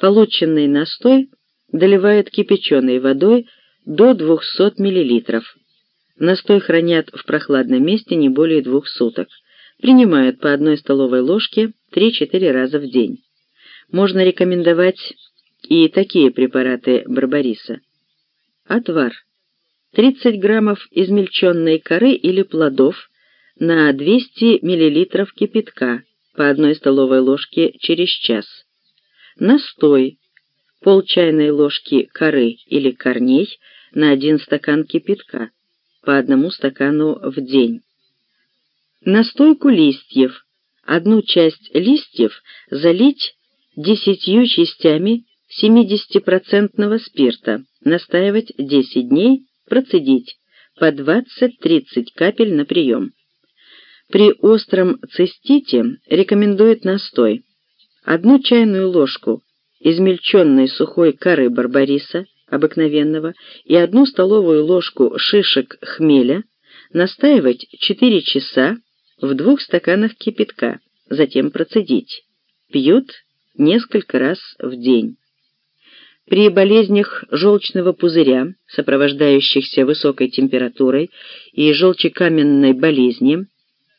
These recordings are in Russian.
Полученный настой доливают кипяченой водой до 200 мл. Настой хранят в прохладном месте не более двух суток. Принимают по одной столовой ложке 3-4 раза в день. Можно рекомендовать и такие препараты барбариса. Отвар. 30 граммов измельченной коры или плодов на 200 мл кипятка по одной столовой ложке через час. Настой. Пол чайной ложки коры или корней на один стакан кипятка по одному стакану в день. Настойку листьев. Одну часть листьев залить десятью частями 70% спирта, настаивать 10 дней, процедить по 20-30 капель на прием. При остром цистите рекомендует настой. Одну чайную ложку измельченной сухой коры барбариса, обыкновенного, и одну столовую ложку шишек хмеля настаивать 4 часа в двух стаканах кипятка, затем процедить. Пьют несколько раз в день. При болезнях желчного пузыря, сопровождающихся высокой температурой и желчекаменной болезни,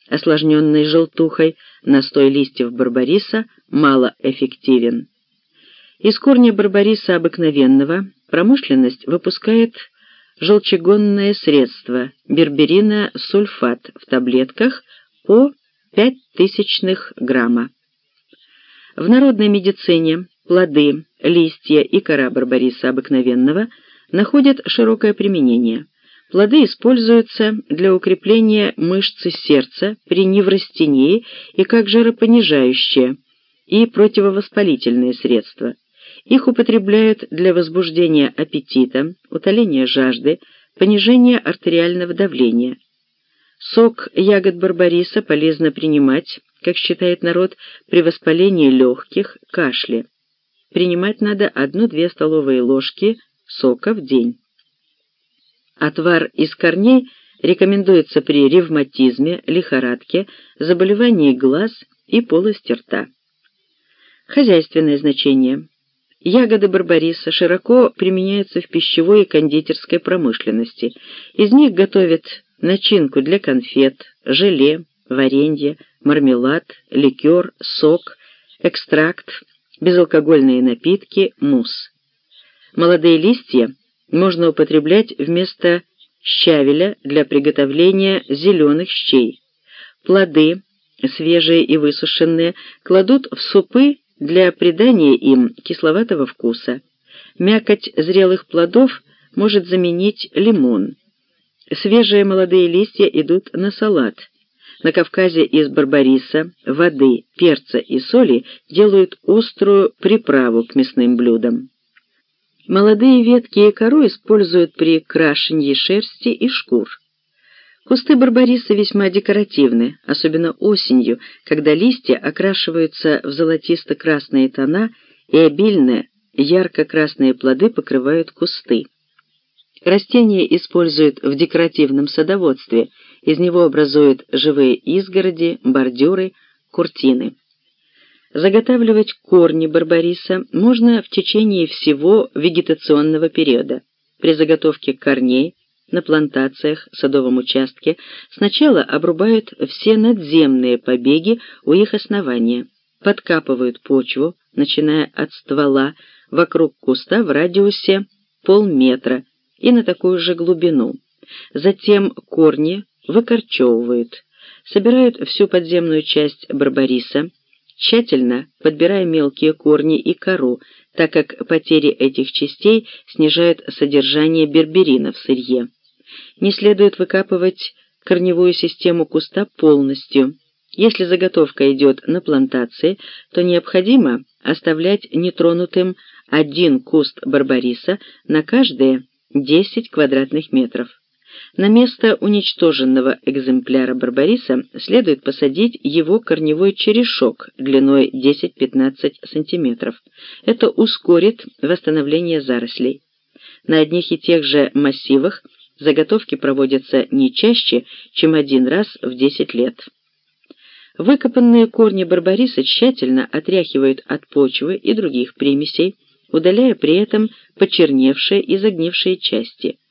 осложненной желтухой, настой листьев барбариса малоэффективен. Из корня барбариса обыкновенного промышленность выпускает желчегонное средство берберина сульфат в таблетках по 0,05 грамма. В народной медицине плоды, листья и кора барбариса обыкновенного находят широкое применение. Плоды используются для укрепления мышцы сердца при неврастении и как жаропонижающее и противовоспалительные средства. Их употребляют для возбуждения аппетита, утоления жажды, понижения артериального давления. Сок ягод барбариса полезно принимать, как считает народ, при воспалении легких, кашле. Принимать надо 1-2 столовые ложки сока в день. Отвар из корней рекомендуется при ревматизме, лихорадке, заболевании глаз и полости рта. Хозяйственное значение. Ягоды барбариса широко применяются в пищевой и кондитерской промышленности. Из них готовят начинку для конфет, желе, варенье, мармелад, ликер, сок, экстракт, безалкогольные напитки, мусс. Молодые листья можно употреблять вместо щавеля для приготовления зеленых щей. Плоды, свежие и высушенные, кладут в супы для придания им кисловатого вкуса. Мякоть зрелых плодов может заменить лимон. Свежие молодые листья идут на салат. На Кавказе из барбариса, воды, перца и соли делают острую приправу к мясным блюдам. Молодые ветки и кору используют при крашении шерсти и шкур. Кусты барбариса весьма декоративны, особенно осенью, когда листья окрашиваются в золотисто-красные тона и обильные ярко-красные плоды покрывают кусты. Растения используют в декоративном садоводстве, из него образуют живые изгороди, бордюры, куртины. Заготавливать корни барбариса можно в течение всего вегетационного периода. При заготовке корней на плантациях, садовом участке сначала обрубают все надземные побеги у их основания, подкапывают почву, начиная от ствола, вокруг куста в радиусе полметра и на такую же глубину. Затем корни выкорчевывают, собирают всю подземную часть барбариса, тщательно подбирая мелкие корни и кору, так как потери этих частей снижают содержание берберина в сырье. Не следует выкапывать корневую систему куста полностью. Если заготовка идет на плантации, то необходимо оставлять нетронутым один куст барбариса на каждые 10 квадратных метров. На место уничтоженного экземпляра барбариса следует посадить его корневой черешок длиной 10-15 см. Это ускорит восстановление зарослей. На одних и тех же массивах заготовки проводятся не чаще, чем один раз в 10 лет. Выкопанные корни барбариса тщательно отряхивают от почвы и других примесей, удаляя при этом почерневшие и загнившие части.